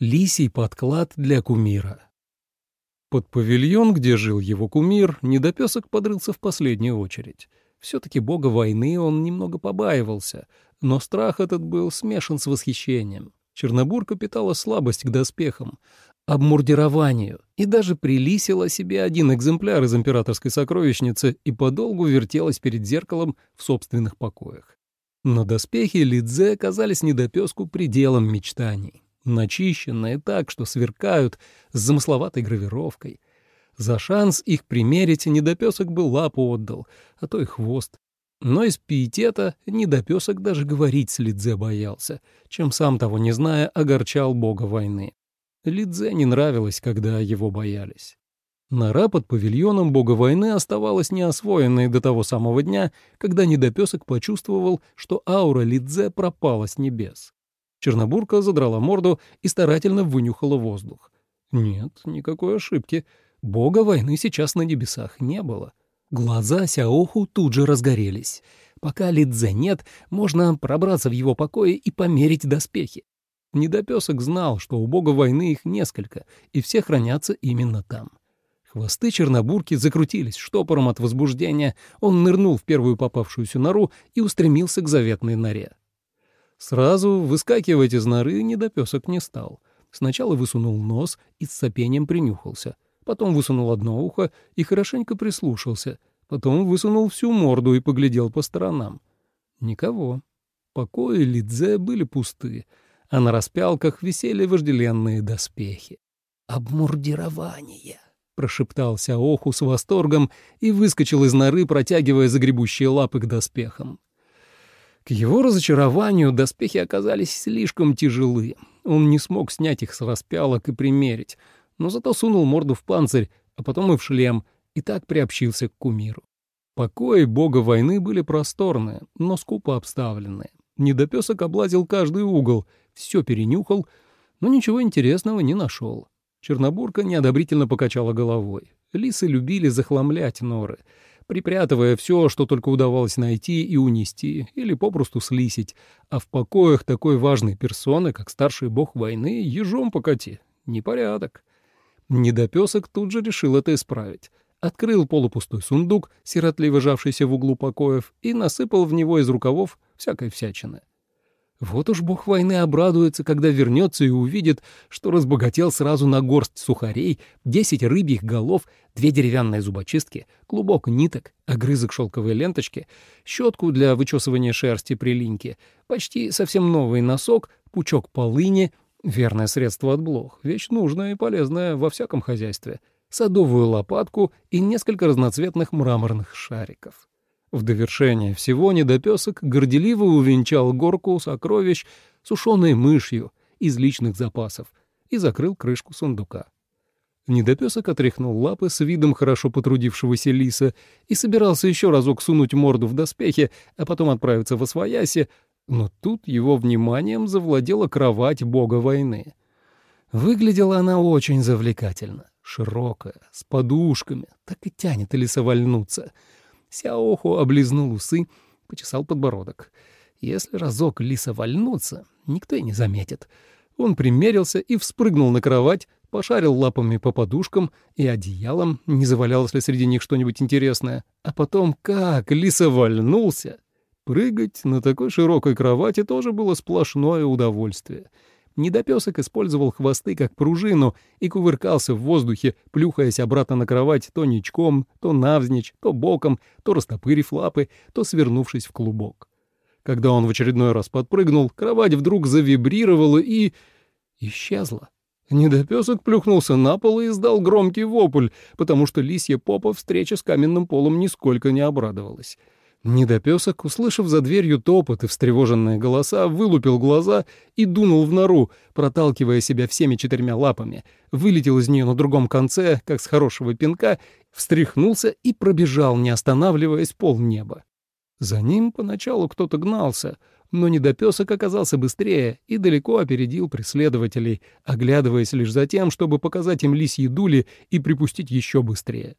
Лисий подклад для кумира. Под павильон, где жил его кумир, недопесок подрылся в последнюю очередь. Все-таки бога войны он немного побаивался, но страх этот был смешан с восхищением. Чернобурка питала слабость к доспехам, обмурдированию и даже прилисила себе один экземпляр из императорской сокровищницы и подолгу вертелась перед зеркалом в собственных покоях. Но доспехи Лидзе казались недопеску пределом мечтаний начищенные так, что сверкают с замысловатой гравировкой. За шанс их примерить недопесок бы лапу отдал, а то и хвост. Но из пиетета недопесок даже говорить с Лидзе боялся, чем сам того не зная огорчал бога войны. Лидзе не нравилось, когда его боялись. Нора под павильоном бога войны оставалась неосвоенной до того самого дня, когда недопесок почувствовал, что аура Лидзе пропала с небес. Чернобурка задрала морду и старательно вынюхала воздух. Нет, никакой ошибки. Бога войны сейчас на небесах не было. Глаза Сяоху тут же разгорелись. Пока Лидзе нет, можно пробраться в его покое и померить доспехи. Недопесок знал, что у бога войны их несколько, и все хранятся именно там. Хвосты Чернобурки закрутились штопором от возбуждения, он нырнул в первую попавшуюся нору и устремился к заветной норе. Сразу выскакивать из норы недопесок не стал. Сначала высунул нос и с сопением принюхался. Потом высунул одно ухо и хорошенько прислушался. Потом высунул всю морду и поглядел по сторонам. Никого. Покои Лидзе были пусты, а на распялках висели вожделенные доспехи. «Обмурдирование!» — прошептал Сяоху с восторгом и выскочил из норы, протягивая загребущие лапы к доспехам. К его разочарованию доспехи оказались слишком тяжелы. Он не смог снять их с распялок и примерить, но зато сунул морду в панцирь, а потом и в шлем, и так приобщился к кумиру. Покои бога войны были просторные, но скупо обставленные. Недопесок облазил каждый угол, все перенюхал, но ничего интересного не нашел. Чернобурка неодобрительно покачала головой. Лисы любили захламлять норы — припрятывая все, что только удавалось найти и унести, или попросту слисить, а в покоях такой важной персоны, как старший бог войны, ежом покати. Непорядок. Недопесок тут же решил это исправить. Открыл полупустой сундук, сиротливо жавшийся в углу покоев, и насыпал в него из рукавов всякой всячины. Вот уж бог войны обрадуется, когда вернется и увидит, что разбогател сразу на горсть сухарей, десять рыбьих голов, две деревянные зубочистки, клубок ниток, огрызок шелковой ленточки, щетку для вычесывания шерсти при линьке, почти совсем новый носок, пучок полыни, верное средство от блох, вещь нужная и полезная во всяком хозяйстве, садовую лопатку и несколько разноцветных мраморных шариков. В довершение всего недопесок горделиво увенчал горку сокровищ сушеной мышью из личных запасов и закрыл крышку сундука. Недопесок отряхнул лапы с видом хорошо потрудившегося лиса и собирался еще разок сунуть морду в доспехи, а потом отправиться во свояси, но тут его вниманием завладела кровать бога войны. Выглядела она очень завлекательно, широкая, с подушками, так и тянет лиса вальнуться — Сяоху облизнул усы, почесал подбородок. Если разок лиса вальнуться, никто и не заметит. Он примерился и вспрыгнул на кровать, пошарил лапами по подушкам и одеялам, не завалялось ли среди них что-нибудь интересное. А потом как лиса вальнулся! Прыгать на такой широкой кровати тоже было сплошное удовольствие — Недопесок использовал хвосты как пружину и кувыркался в воздухе, плюхаясь обратно на кровать то ничком, то навзничь, то боком, то растопырив лапы, то свернувшись в клубок. Когда он в очередной раз подпрыгнул, кровать вдруг завибрировала и... исчезла. Недопесок плюхнулся на пол и издал громкий вопль, потому что лисья попа встреча с каменным полом нисколько не обрадовалась. Недопесок, услышав за дверью топот и встревоженные голоса, вылупил глаза и дунул в нору, проталкивая себя всеми четырьмя лапами, вылетел из нее на другом конце, как с хорошего пинка, встряхнулся и пробежал, не останавливаясь, полнеба. За ним поначалу кто-то гнался, но недопесок оказался быстрее и далеко опередил преследователей, оглядываясь лишь за тем, чтобы показать им лисьи дули и припустить еще быстрее.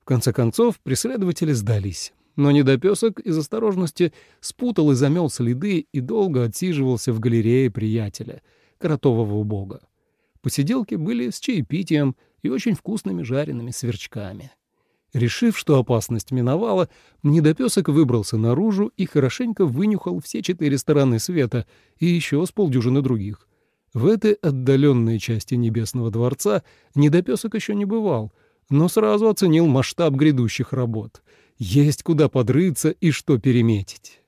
В конце концов, преследователи сдались но недопесок из осторожности спутал и замел следы и долго отсиживался в галерее приятеля, кротового бога. Посиделки были с чаепитием и очень вкусными жареными сверчками. Решив, что опасность миновала, недопесок выбрался наружу и хорошенько вынюхал все четыре стороны света и еще с полдюжины других. В этой отдаленной части Небесного дворца недопесок еще не бывал, но сразу оценил масштаб грядущих работ. Есть куда подрыться и что переметить.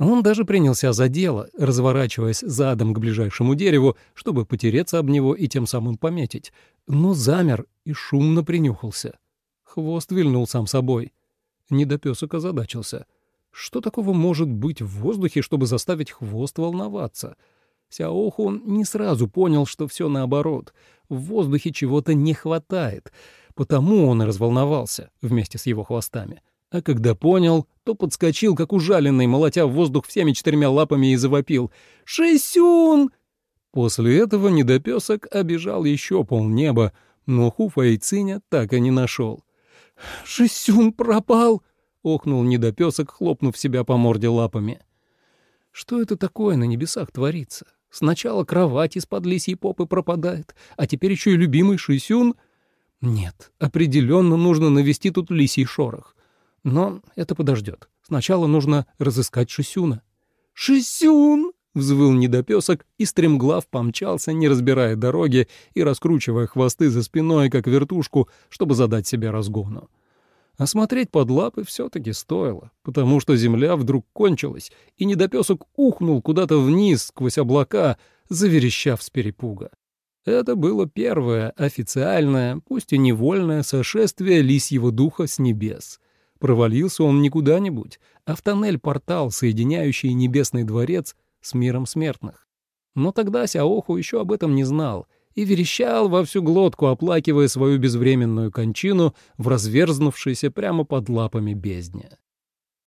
Он даже принялся за дело, разворачиваясь задом к ближайшему дереву, чтобы потереться об него и тем самым пометить, но замер и шумно принюхался. Хвост вильнул сам собой. Недопесок озадачился. Что такого может быть в воздухе, чтобы заставить хвост волноваться? Сяохун не сразу понял, что все наоборот. В воздухе чего-то не хватает, потому он и разволновался вместе с его хвостами. А когда понял, то подскочил, как ужаленный, молотя в воздух всеми четырьмя лапами и завопил «Шисюн!». После этого недопесок обижал еще полнеба, но Хуфа и Циня так и не нашел. «Шисюн пропал!» — охнул недопесок, хлопнув себя по морде лапами. Что это такое на небесах творится? Сначала кровать из-под лисьей попы пропадает, а теперь еще и любимый Шисюн? Нет, определенно нужно навести тут лисий шорох. Но это подождет. Сначала нужно разыскать Шисюна. «Шисюн!» — взвыл недопесок и стремглав помчался, не разбирая дороги и раскручивая хвосты за спиной, как вертушку, чтобы задать себе разгону. Осмотреть под лапы все-таки стоило, потому что земля вдруг кончилась, и недопесок ухнул куда-то вниз сквозь облака, заверещав с перепуга. Это было первое официальное, пусть и невольное сошествие лисьего духа с небес — Провалился он не куда-нибудь, а в тоннель-портал, соединяющий Небесный дворец с миром смертных. Но тогда Сяоху еще об этом не знал и верещал во всю глотку, оплакивая свою безвременную кончину в разверзнувшейся прямо под лапами бездне.